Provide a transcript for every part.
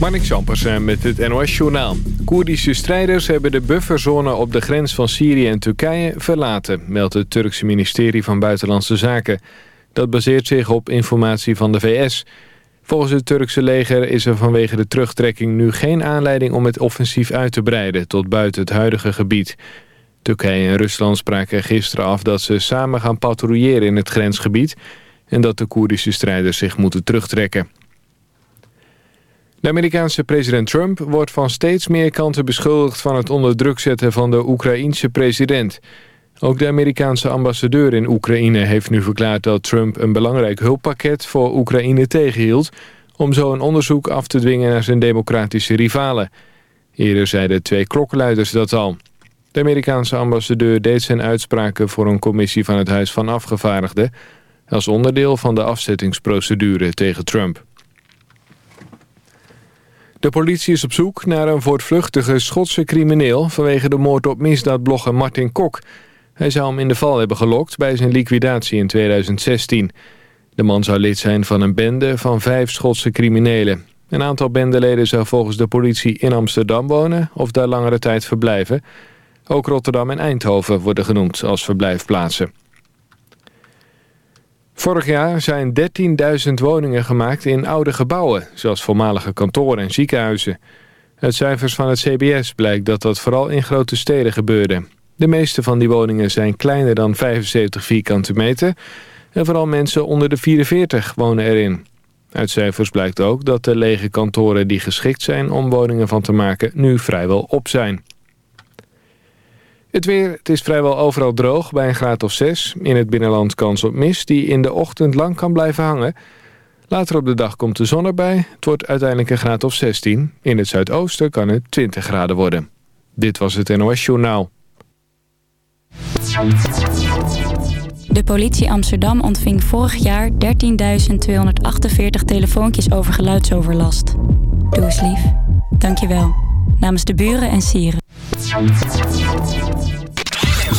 Marnik Champersen met het NOS-journaal. Koerdische strijders hebben de bufferzone op de grens van Syrië en Turkije verlaten... meldt het Turkse ministerie van Buitenlandse Zaken. Dat baseert zich op informatie van de VS. Volgens het Turkse leger is er vanwege de terugtrekking nu geen aanleiding... om het offensief uit te breiden tot buiten het huidige gebied. Turkije en Rusland spraken gisteren af dat ze samen gaan patrouilleren in het grensgebied... en dat de Koerdische strijders zich moeten terugtrekken. De Amerikaanse president Trump wordt van steeds meer kanten beschuldigd... van het onder druk zetten van de Oekraïense president. Ook de Amerikaanse ambassadeur in Oekraïne heeft nu verklaard... dat Trump een belangrijk hulppakket voor Oekraïne tegenhield... om zo een onderzoek af te dwingen naar zijn democratische rivalen. Eerder zeiden twee klokkenluiders dat al. De Amerikaanse ambassadeur deed zijn uitspraken voor een commissie van het Huis van Afgevaardigden... als onderdeel van de afzettingsprocedure tegen Trump. De politie is op zoek naar een voortvluchtige Schotse crimineel... vanwege de moord op misdaadblogger Martin Kok. Hij zou hem in de val hebben gelokt bij zijn liquidatie in 2016. De man zou lid zijn van een bende van vijf Schotse criminelen. Een aantal bendeleden zou volgens de politie in Amsterdam wonen... of daar langere tijd verblijven. Ook Rotterdam en Eindhoven worden genoemd als verblijfplaatsen. Vorig jaar zijn 13.000 woningen gemaakt in oude gebouwen... zoals voormalige kantoren en ziekenhuizen. Uit cijfers van het CBS blijkt dat dat vooral in grote steden gebeurde. De meeste van die woningen zijn kleiner dan 75 vierkante meter... en vooral mensen onder de 44 wonen erin. Uit cijfers blijkt ook dat de lege kantoren die geschikt zijn om woningen van te maken... nu vrijwel op zijn. Het weer, het is vrijwel overal droog bij een graad of 6. In het binnenland kans op mist die in de ochtend lang kan blijven hangen. Later op de dag komt de zon erbij. Het wordt uiteindelijk een graad of 16. In het zuidoosten kan het 20 graden worden. Dit was het NOS Journaal. De politie Amsterdam ontving vorig jaar 13.248 telefoontjes over geluidsoverlast. Doe eens lief. Dank je wel. Namens de buren en sieren.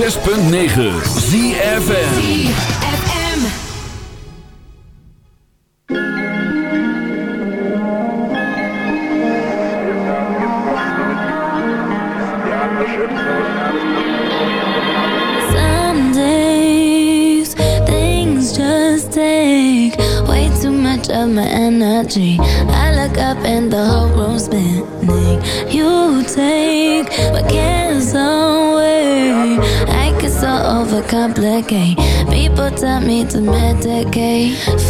106.9 medicate. People tell me to medicate.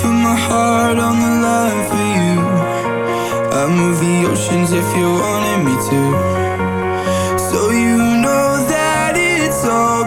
put my heart on the line for you. I'd move the oceans if you wanted me to. So you know that it's all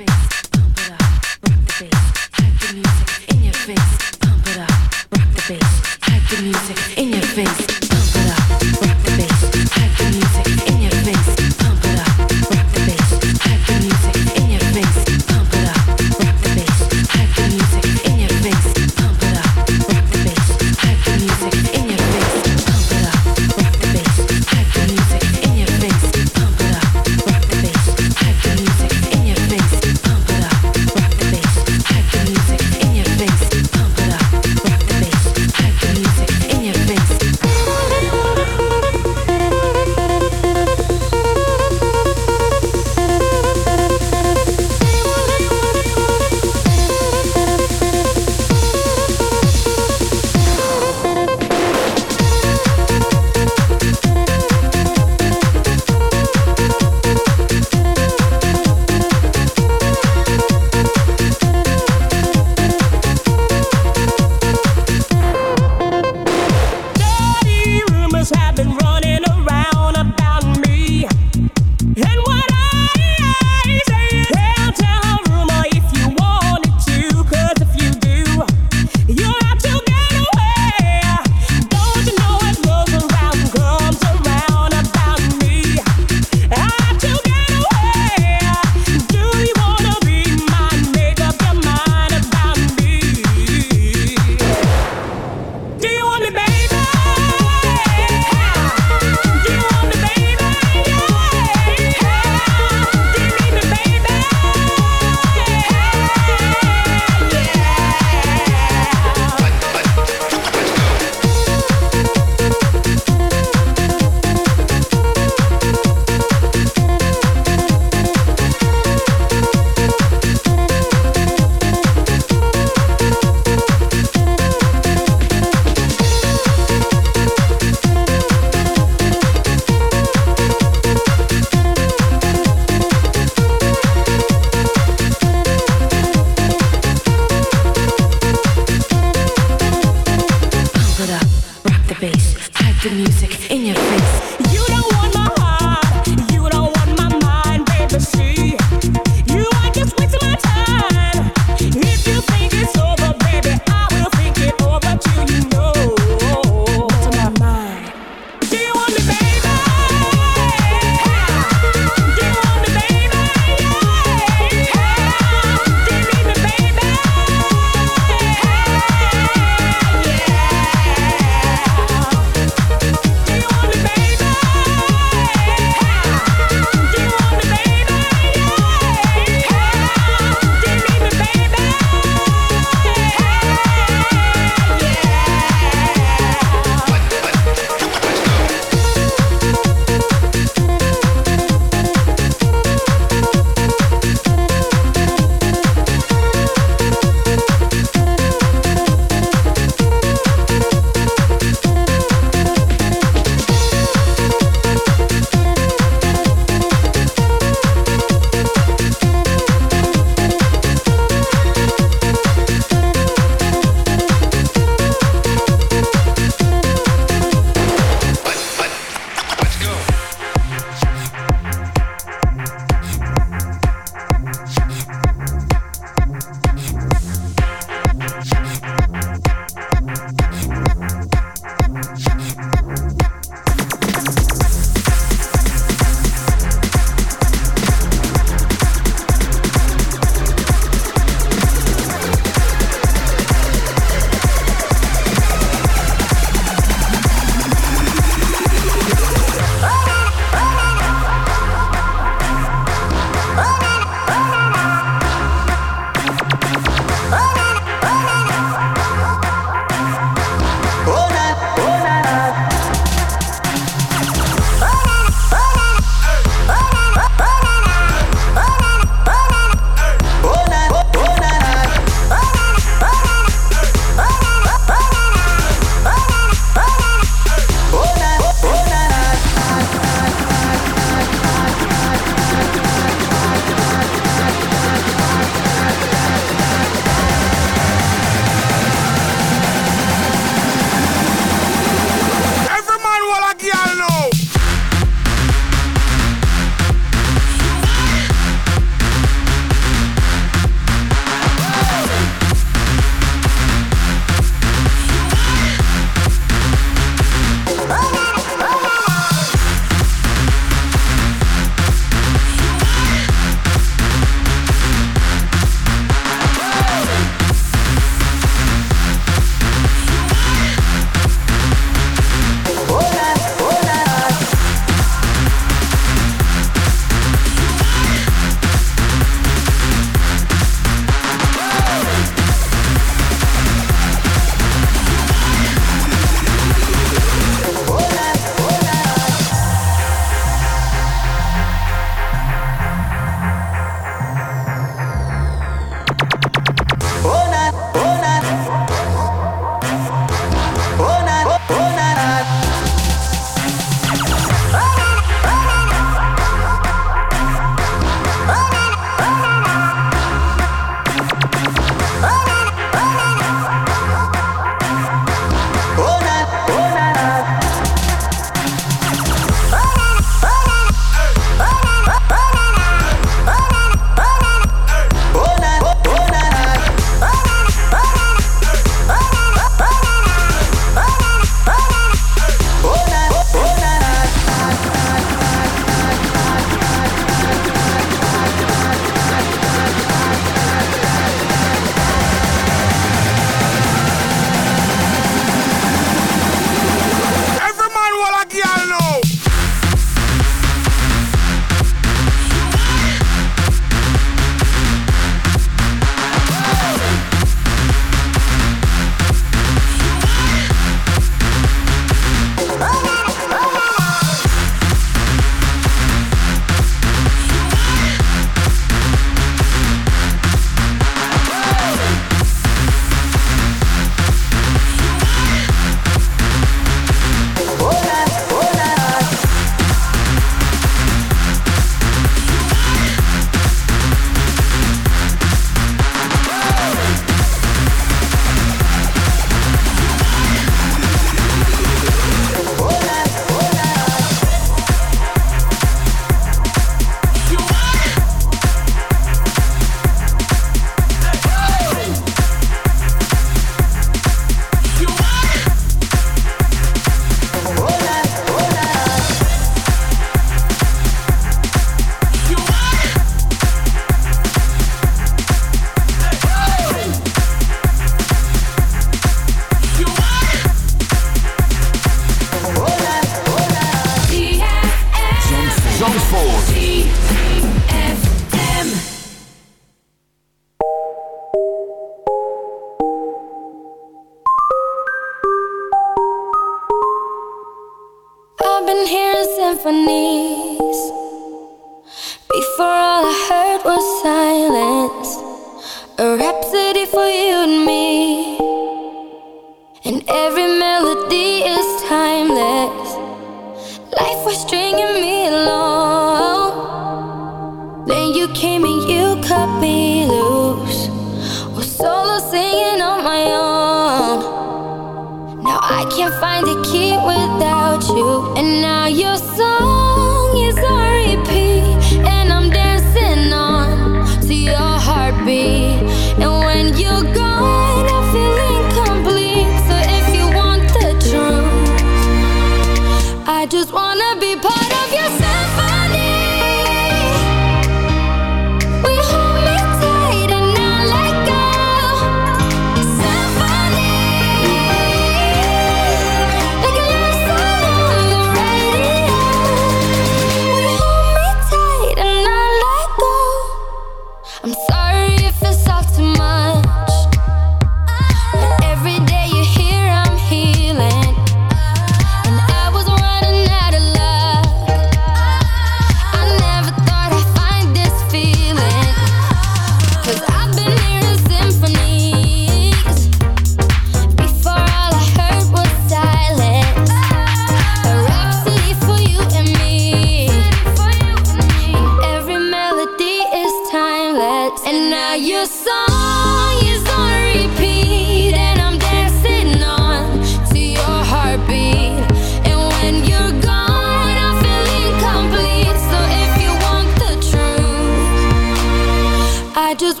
just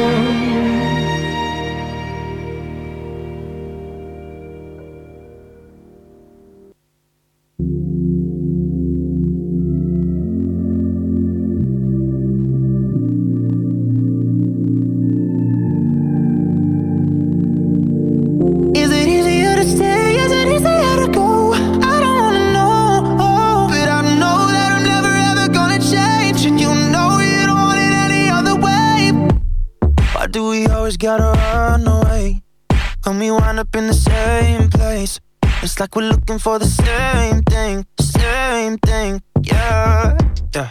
Gotta run away when we wind up in the same place? It's like we're looking for the same thing, same thing, yeah. yeah.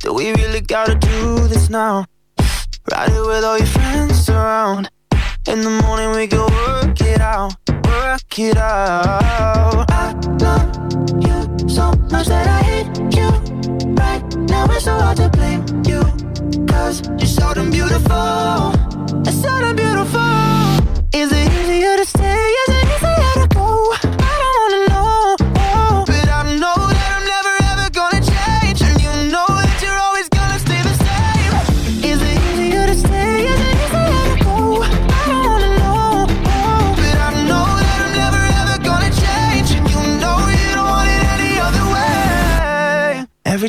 Do we really gotta do this now? Ride it with all your friends around. In the morning we can work it out, work it out. I love you so much that I hate you. Right now it's so hard to blame you. Cause you're so damn beautiful. It's so damn beautiful. Is it easier to stay? Is it easier to go?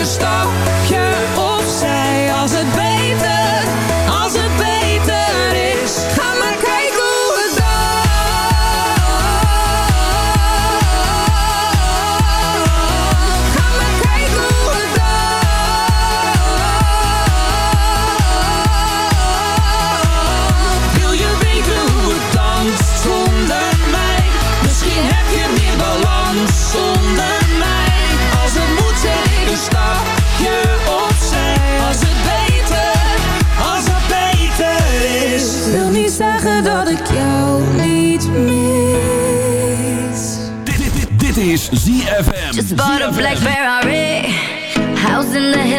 elke yeah.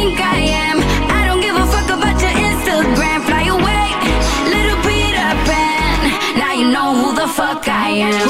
Think I am? I don't give a fuck about your Instagram. Fly away, little Peter Pan. Now you know who the fuck I am.